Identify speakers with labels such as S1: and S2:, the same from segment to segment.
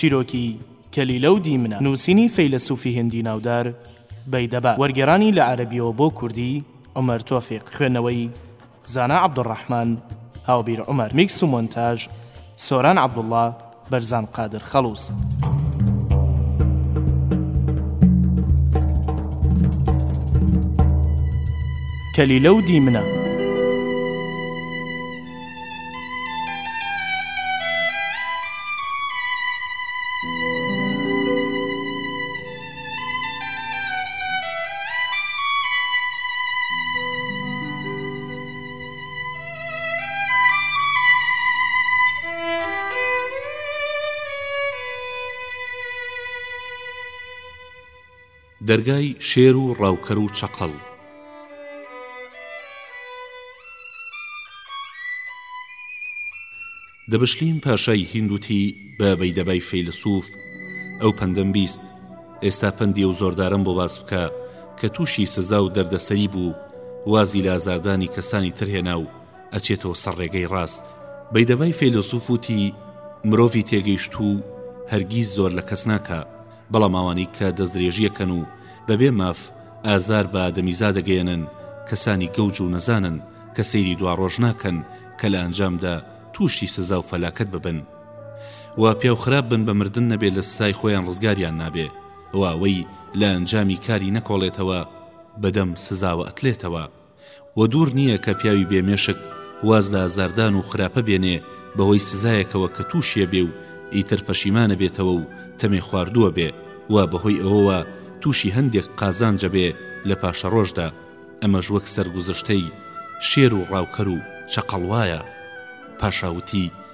S1: چیرۆکی کەلیلە و دیمنە نووسینی فەیلەسوفی هندی ناودار بەیدەبا وەرگێرانی لە عەربیەوە بۆ کوردی عمر تۆفیق خوێندنەوەی زانا عبدالرحمن هاوبیر عمر میکس و مۆنتاژ سۆران عبدالله بەرزان قادر خەڵوز. کلیلە و دیمنە.
S2: دەرگای شێر و ڕاوکەر و چەقەڵ دەبشلیم پاشای هیند وتی بە بەیدەبای فەیلەسوف، ئەو پەندەم بیست، ئێستا پەندی ئەو زۆردارەم بۆ باس بکە کە تووشی سزا و دەردەسەری بوو، وازی لە ئازاردانی کەسانی تر هێنا و ئەچێتەوە سەر ڕێگەی ڕاست. بەیدەبای فەیلەسوف وتی، مرۆڤی تێگەیشتوو هەرگیز زۆر لە کەس ناکا، بەڵام ئەوانەی کە دەستدرێژییەکەن و بەبێ ماف ئازار بە ئادەمیزا دەگەیەنن کەسانی گەوج و نەزانن کە سەیری دواڕۆژ ناکەن کە لە ئەنجامدا تووشی سزا و فەلاکەت ببن و پیاوخراپ بن بە مردن نەبێ لە سزای خۆیان ڕزگاریان نابێ و ئەوەی لە ئەنجامی کاری نەکۆڵێتەوە بەدەم سزاوە ئەتلێتەوە. وە دوور نیە کە پیاوی بێ مێشک واز لە ئازاردان و خراپە بێنێ بەهۆی سزایەکەوە کە تووشیە بێ و ئیتر پەشیمانە بێتەوە و تەمێ خواردووە بێ وا بەهۆی ئەوەوە تووشی هەندێک قازانجە بێ لە پاشەڕۆژدا ئەمەش وەک سەرگوزشتەی شێر و ڕاوکەر و چەقەڵوایە پاشا وتی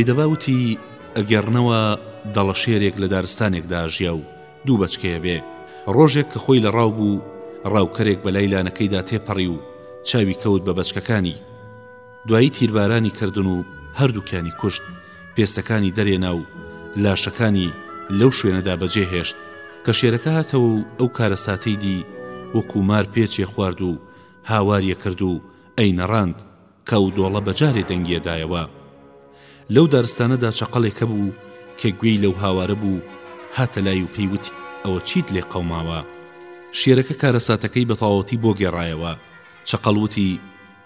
S2: بەیدەبا وتی ئەگەڕنەوە دەڵە شێرێک لە دارستانێکدا ژیا و دوو بەچکەیە بێ ڕۆژێک کە خۆی لە ڕاو بوو ڕاوکەرێک بە لای لانەکەیدا تێپەڕی و چاوی کەوت بە بەچکەکانی دوایی تیربارانی کردن و هەردووکیانی کوشت پێستەکانی دەرێنا و لاشەکانی لەو شوێنەدا بەجێهێشت کە شێرەکە هاتەوە و ئەو کارەساتەی دی وەکومار پێچێ خوارد و هاواریە کرد و ئەی نەڕاند کە و دۆڵە بەجارێ دەنگیەدایەوە لەو دارستانەدا چقەڵێکە بوو کە گوێی لەو هاوارە بوو هاتە لای و پێیوت ئەوە چیت لێ قەوماوە شێرەکە کارەساتەکەی بەتەواوەتی بۆ گێڕایەوە چقەڵوتی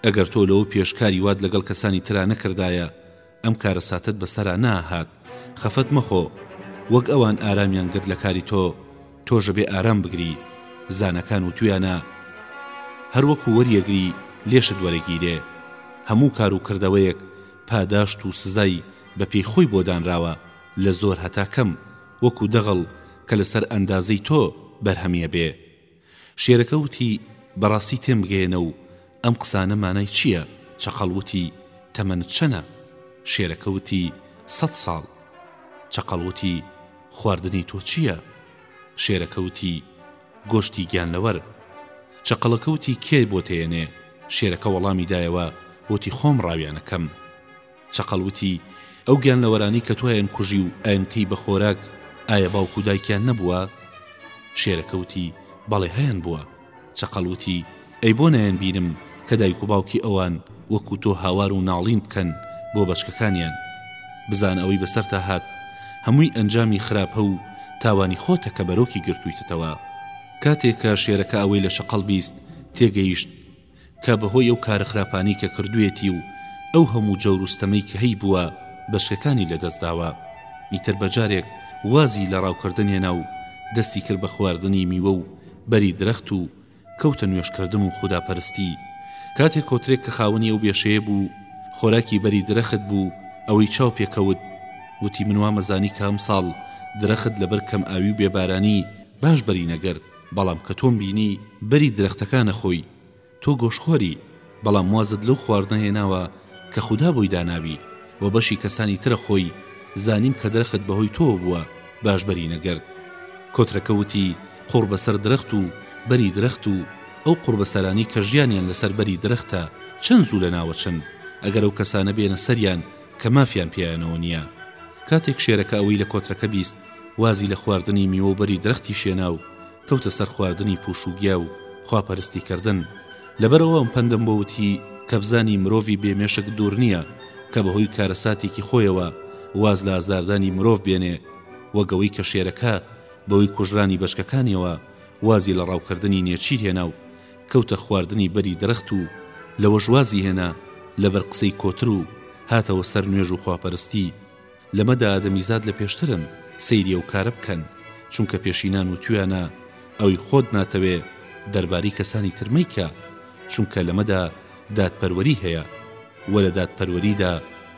S2: ئەگەر تۆ لەوە پێش کاری وات لەگەڵ کەسانی ترا نەکردایە ئەم کارەساتەت بەسەرا ناهات خەفەت مەخۆ وەک ئەوان ئارامیان گرت لە کاری تۆ تۆژە بێ ئارام بگری زانەکان و تویانە هەروەکو وەریەگری لێشت وەرەگیرێ هەموو کار و کردەوەیەک پاداشت و سزای بەپێی خۆی بۆ دانراوە لە زۆر هەتا کەم وەکو دەغڵ کە لەسەر ئەندازەی تۆ بەرهەمیە بێ شێرەکە وتی، بەڕاستی تێم بگەیەنە و ئەم قسانە مانای چییە؟ چەقەڵ وتی، تەمەنت چەنە؟ شێرەکە وتی، سەد ساڵ. چەقەڵ وتی، خواردنی تۆ چییە؟ شێرەکە وتی، گۆشتی گیانلەوەر. چەقەڵەکە وتی، کێ بۆت ئەیەنێ؟ شێرەکە وەڵامی دایەوە وتی، خۆم ڕاویان ئەکەم. چەقەڵ وتی، ئەو گیانلەوەرانەی کە تۆیان کوژی و ئەیانکەی بە خۆراک، ئایا باوک و دایکیان نەبووە؟ شێرەکە وتی، بەڵێ هەیان بووە. چەقەڵ وتی، ئەی بۆ نایانبینم کە دایک و باوکی ئەوان وەکوو تۆ هاوار و ناڵین بکەن بۆ بەچکەکانیان؟ بزانە ئەوەی بەسەرتا هات، هەمووی ئەنجامی خراپە و تاوانی خۆتە کە بەرۆکی گرتوویتەتەوە. کاتێک کە شێرەکە ئەوەی لە چەقەڵ بیست، تێگەیشت، کە بەهۆی ئەو کارە خراپانەی کە کردوویەتی و ئەو هەموو جەور و ستەمەی کە هەیبووە بەچکەکانی لەدەستداوە، ئیتر بەجارێک وازی لە ڕاوکردن هێنا و دەستی کرد بە خواردنی میوە و بەری درەخت و کەوتە نوێژکردن و خودا پەرستی، کاتێک کۆترێک کە خاوەنی ئەو بێشەیە بوو خۆراکی بەری درەخت بوو ئەوەی چاو پێکەوت وتی من وامەزانی کە ئەمساڵ درەخت لەبەر کەم ئاوی و بێبارانی باش بەری نەگرت، بەڵام کە تۆم بینی بەری درەختەکان ئەخۆی تۆ گۆشتخۆری بەڵام وازت لەو خواردنە هێناوە کە خودا بۆی داناوی و بەشی کەسانی تر ئەخۆی زانیم کە درەخت بەهۆی تۆوە بووە باش بەری نەگرت کۆترەکە وتی قوڕ بەسەر درەخت و بەری درەخت و ئەو قوڕبەسەرانەی کە ژیانیان لەسەر بەری درەختە چەند زوو لەناوەچن ئەگەر ئەو کەسانە بێنە سەریان کە مافیان پێیانەوە نییە. کاتێک شێرەکە ئەوەی لە کۆترەکە بیست، وازی لە خواردنی میوە و بەری درەختیش هێنا و کەوتە سەر خواردنی پووش و گیا و خواپەرستی کردن. لەبەرئەوە ئەم پەندەم بۆ وتی، کە بزانی مرۆڤی بێ مێشک دوور نییە، کە بە هۆی کارەساتێکی خۆیەوە واز لە ئازاردانی مرۆڤ بێنێ، وەک ئەوەی کە شێرەکە بەهۆی کوژرانی بەچکەکانیەوە وازی لە ڕاوکردنی نێچیر هێنا و کەوتە خواردنی بەری درەخت و لەوەش وازی هێنا لەبەر قسەی کۆتر و هاتەوە سەر نوێژ و خواپەرستی، لەمەدا ئادەمیزاد لە پێشترن سەیری ئەو کارە بکەن، چونکە پێشینان وتویانە ئەوی خۆت ناتەوێ دەرباری کەسانی تر مەیکە، چونکە لەمەدا دادپەروەری هەیە، وە لە دادپەروەریدا،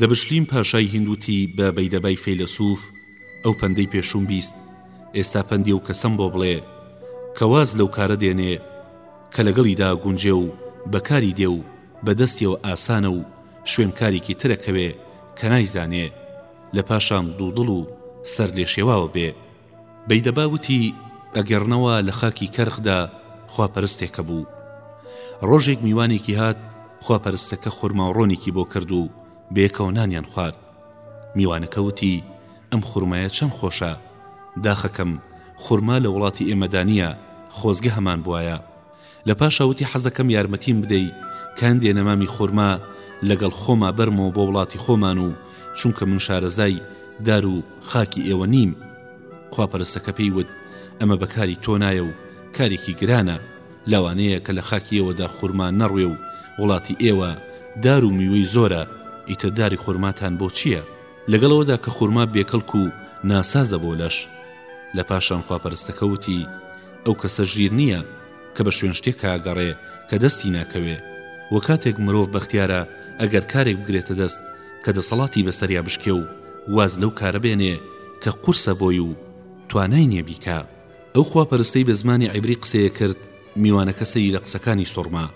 S2: دەبشلیم پاشای هیند وتی بە بەیدەبای فەیلەسووف ئەو پەندەی پێشوم بیست ئێستا پەندی و کەسم بۆ بڵێ کە واز لەو کارە دێنێ کە لەگەڵیدا گونجێ و بەکاری دێ و بەدەستیەوە ئاسانە و شوێنکارێکی ترەکەوێ کە نایزانێ لە پاشان دوودڵ و سەر لێ شێواوە بێ بەیدەبا وتی، ئەگەڕنەوە لە خاکی کەرخدا خواپەرستێکە بوو. ڕۆژێک میوانێکی هات، خواپەرستەکە خورماوڕۆنێکی بۆ کرد و بەیەکەوە نانیان خوارد. میوانەکە وتی، ئەم خورمایە چەند خۆشە. داخەکەم، خورما لە وڵاتی ئێمەدا نییە، خۆزگە هەمان بوایە. لە پاشا وتی حەزەکەم یارمەتیم بدەی کاندێنە مامی خورما لەگەڵ خۆما بەرمەوە بۆ وڵاتی خۆمان و چونکە من شارەزای دار و خاکی ئێوە نیم. خواپەرستەکە پێی وت ئەمە بە کاری تۆ نایە و کارێکی گرانە، لەوانەیە کە لە خاکی ئێوەدا خورما نەڕوێ و وڵاتی ئێوە دار و میوەی زۆرە ئیتر داری خورماتان بۆ چییە؟ لەگەڵ ئەوەدا کە خورما بێکەڵک و ناسازە بۆ لەش. لە پاشان خواپەرستەکە وتی، ئەو کەسە ژیر نییە کە بە شوێن شتێکا گەڕێ کە دەستی ناکەوێ وە کاتێک مرۆڤ بەختیارە ئەگەر کارێک بگرێتە دەست کە دەسەڵاتی بەسەریا بشکێ و واز لەو کارە بێنێ کە قورسە بۆی و توانای نیە بیکا ئەو خواپەرستەی بە زمانی عیبری قسەیە کرد میوانەکە سەیری لە قسەکانی سوڕما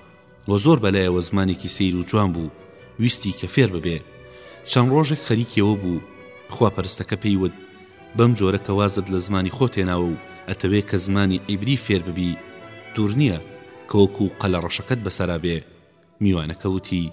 S2: و زۆر بەلایەوە زمانێکی سەیر و جوان بوو ویستی کە فێر ببێ چەند ڕۆژێک خەریکیەوە بوو خوا پەرستەکە پێی وت بەم جۆرە کە وازت لە زمانی خۆت هێناوە و ئەتەوێ کە زمانی عیبری فێر ببی دوور نیە کە وەکوو قەلە ڕەشەکەت بەسەرا بێ میوانەکە وتی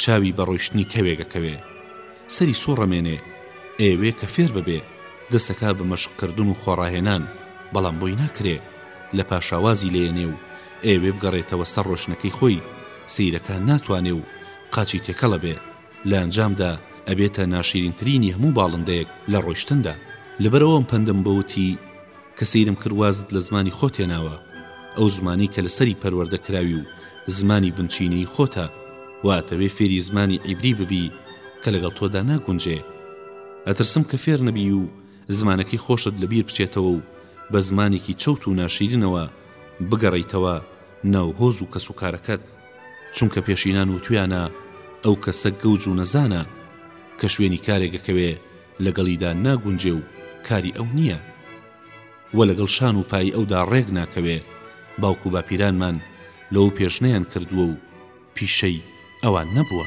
S2: چاوی بە ڕۆیشتنی کەوێک ئەکەوێ سەری سوڕەمێنێ ئەیەوێ کە فێر ببێ دەسەکا بە مەشق کردن و خۆڕاهێنان بەڵام بۆی ناکرێ لە پاشا وازی لێنێ و ئەیەوێ بگەڕێتەوە سەر ڕۆشنەکەی خۆی سەیرەکە ناتوانێ و قاچی تێکەڵ ئەبێ لە ئەنجامدا ئەبێتە ناشیرینترینی هەموو باڵندەیەک لە ڕۆیشتندا لەبەرئەوە ئەم پەندەم بۆ وتی کە سەیرم کرد وازت لە زمانی خۆت هێناوە ئەو زمانەی کە لەسەری پەروەردە کراوی و زمانی بنچینەیی خۆتە و ئەتەوێ فێری زمانی عیبری ببی کە لەگەڵ تۆدا ناگونجێ ئەترسم کە فێر نەبی و زمانەکەی خۆشت لەبیر بچێتەوە و بە زمانێکی چەوت و ناشیرنەوە بگەڕێیتەوە ناو هۆز و کەسوکارەکەت چونکە پێشینان وتویانە ئەو کەسە گەوج و نەزانە کە شوێنی کارێک ئەکەوێ لەگەڵیدا ناگونجێ و کاری ئەو نییە و لەگەڵ شان و پایی ئەودا ڕێک ناکەوێ، باوک و باپیرانمان لەوە پێش نەیان کردووە و پیشەی ئەوان نەبووە.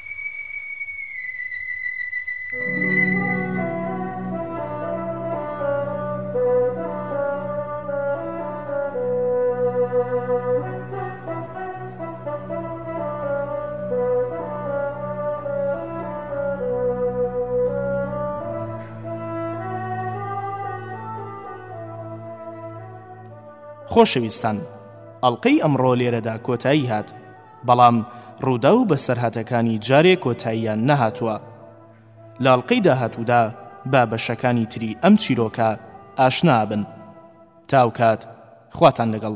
S1: خۆشەویستان ئەڵلقەی ئەمڕۆ لێرەدا کۆتایی هات بەڵام ڕووداو بەسەرهاتەکانی جارێ کۆتاییان نەهاتووە لەڵقەی داهاتوودا با بەشەکانی تری ئەم چیرۆکە ئاشنابن تاوکات خواتان لەگەڵ.